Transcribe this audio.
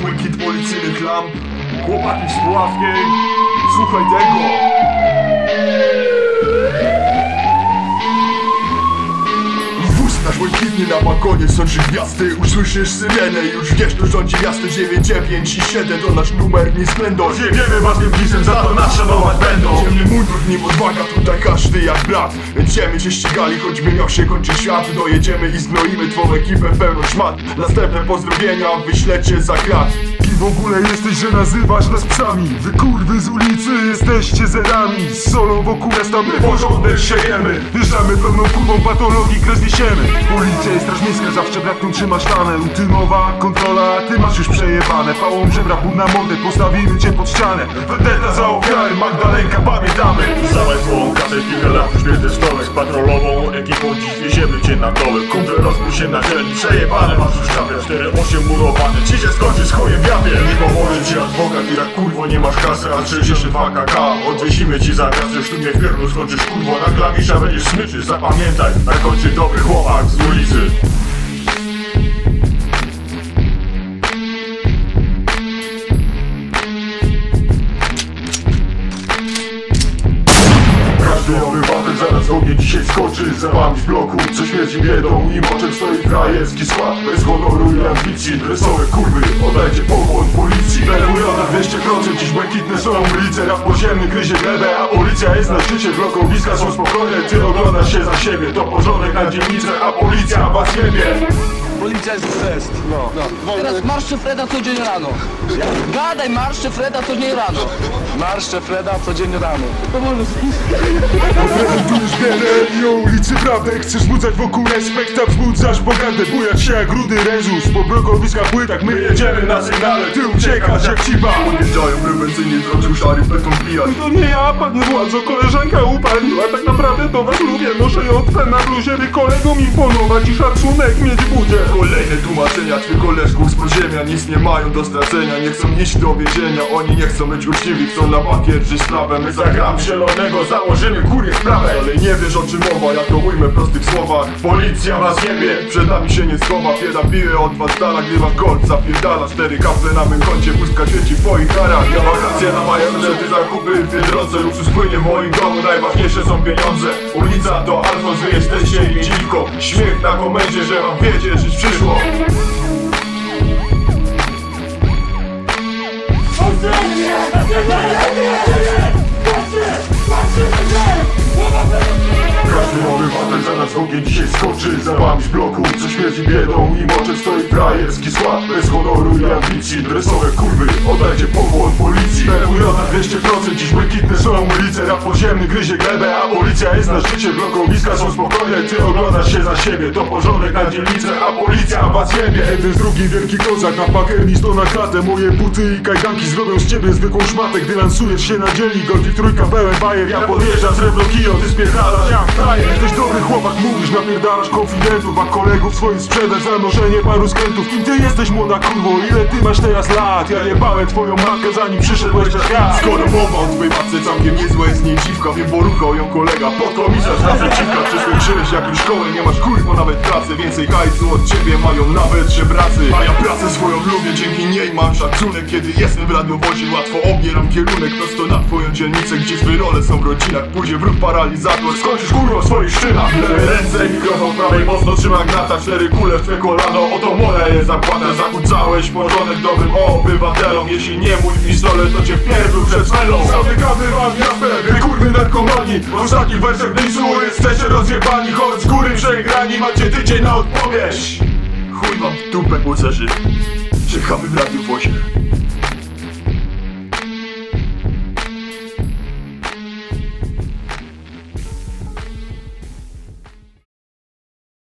Błękit policyjnych lamp. Chłopaki z Słuchaj tego Wóz nasz błękitny na balkonie są trzy gwiazdy. Usłyszysz syrenę już wiesz, tu rządzi miasto. 99 i 7 To nasz numer, nie splendor. Wiemy ważnym pisem, za to nas szanować będą. Ciemny mundur, nim odwaga, tutaj każdy jak brat. Będziemy się ścigali, choćby miał się kończyć świat. Dojedziemy i zgnoimy twą ekipę pełną szmat. Następne pozdrowienia wyślecie za krat w ogóle jesteś, że nazywasz nas psami? Wy kurwy z ulicy jesteście zerami. Z solą wokół miasta my porządek siejemy. Wjeżdżamy pełną kurwą patologii, kres niesiemy. Policja i straż miejska zawsze brak trzyma sztanę Rutynowa kontrola, ty masz już przejebane. Pałą żebra, pół na mordę, postawimy cię pod ścianę. Vendetta za ofiary, Magdalenka, pamiętamy. Załaj swą kasę, kilka lat już bierze stołek Z patrolową ekipą. Dziś wieziemy cię na dole Kumple rozbój się na ziemi, przejebane. Masz już czapę 4-8 murowane, ci się chujem w Nie pomoże ci adwokat i jak kurwo nie masz kasy A 32 kk, odwiesimy ci za kasę Sztumie w pierdlu skończysz kurwo, na klawisza będziesz smyczy Zapamiętaj, na końcu dobry chłopak z ulicy. Każdy obywatel zaraz w ogień dzisiaj skoczy Za wami w bloku, co śmierdzi biedą I moczem stoi frajerski skład Bez honoru i ambicji Dresowe kurwy, oddajcie pokłon policji Pełniona 200% dziś błękitne są ulice Rap podziemny gryzie glebę, a policja jest na szczycie Blokowiska są spokojne, ty oglądasz się za siebie To porządek na dzielnicę, a policja was jebie Policja jest fest. No. Teraz marszcze Freda codziennie rano. Gadaj marszcze Freda codziennie rano. Marszcze Freda codziennie rano. To może już wiele i o ulicy prawdę Chcesz wzbudzać wokół respekt, a wzbudzasz pogardę Bujać się jak rudy rezus Po blokowiskach płytach my jedziemy na sygnale Ty uciekasz jak ciba Podjeżdżają prewencyjnie, droczą szary, beton pijać To nie ja, panie władzo, koleżanka upaliła Tak naprawdę to was lubię, noszę ją na bluzie By kolegom imponować i szacunek mieć budzie. Kolejne tłumaczenia twych koleżków z podziemia. Nic nie mają do stracenia, nie chcą iść do więzienia. Oni nie chcą być uczciwi, chcą na bakier żyć sprawę My zagram zielonego, założymy kurie sprawę nie wiesz o czym mowa, ja to ujmę w prostych słowach. Policja was jebie, przed nami się nie schowa. Bieda bije od was dala, gdy wasz gold zapierdala. Cztery kaple na mym koncie, pustka świeci w twoich karach. Ja wakacje na majorze, ty zakupy w Biedronce. Luksus płynie w moim domu, najważniejsze są pieniądze. Ulica to Alfons, wy jesteście i dziwko. Śmiech na komendzie, że wam wiedzie żyć przyszło ogień dzisiaj skoczy Za wami z bloku, co śmierdzi biedą I moczem stoi frajerski skład. Bez honoru i ambicji Dresowe kurwy, oddajcie pokłon policji. Pełniona 200% dziś błękitne są ulice. Rap podziemny gryzie glebę, a policja jest na szczycie Blokowiska. Są spokojne, ty oglądasz się za siebie. To porządek na dzielnicę, a policja was jebie. Jeden z drugim wielki kozak na pakerni sto na klatę Moje buty i kajdanki zrobią z ciebie zwykłą szmatę. Gdy lansujesz się na dzielni, golfik trójka pełen bajer. Ja podjeżdżam srebro kio, ty spierdalasz jak frajer. Jesteś dobry chłopak, mówisz, napierdalasz konfidentów A kolegów swoich sprzedasz za noszenie paru skrętów. Kim ty jesteś młoda kurwo, ile ty masz teraz lat? Ja jebałem twoją matkę zanim przyszedłeś na świat. Skoro mowa o twojej matce całkiem niezła jest nie dziwka Wiem, bo ruchał ją kolega. Podkomisarz naprzeciwka Przesłyczyłeś jakąś szkołę, nie masz kurwo nawet pracy. Więcej hajsu od ciebie mają nawet żebracy mam szacunek Kiedy jestem w radiowozie, łatwo obieram kierunek Prosto na twoją dzielnicę, gdzie zły role są w rodzinach Pójdzie wróg paralizator, skończysz kurwo w swoich szynach. Lewej ręce mikrofon, prawej mocno trzyma gnata. Cztery kule w twoje kolano, oto moja jest zapłata Zakłócałeś porządek dobrym obywatelom. Jeśli nie mój pistolet, to cię w pierdlu przed smelą. Zamykamy wam miastę, wy kurwy narkomani W ostatnich wersach jesteście rozjebani. Choć z góry przegrani, macie tydzień na odpowiedź Chuj wam w dupę, łocerzy Czekamy w radiowozie